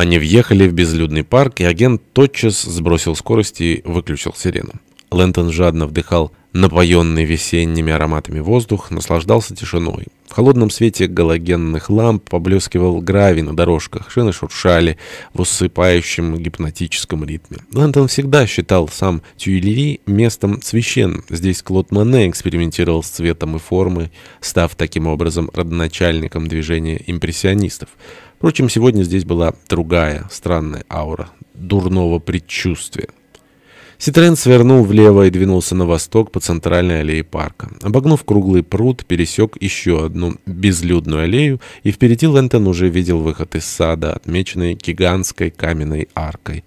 Они въехали в безлюдный парк, и агент тотчас сбросил скорость и выключил сирену. Лэнтон жадно вдыхал напоенный весенними ароматами воздух, наслаждался тишиной. В холодном свете галогенных ламп поблескивал гравий на дорожках, шины шуршали в усыпающем гипнотическом ритме. Лэнтон всегда считал сам Тюильри местом священным. Здесь Клод Мане экспериментировал с цветом и формой, став таким образом родоначальником движения импрессионистов. Впрочем, сегодня здесь была другая странная аура дурного предчувствия. Ситрен свернул влево и двинулся на восток по центральной аллее парка. Обогнув круглый пруд, пересек еще одну безлюдную аллею, и впереди Лэнтон уже видел выход из сада, отмеченный гигантской каменной аркой.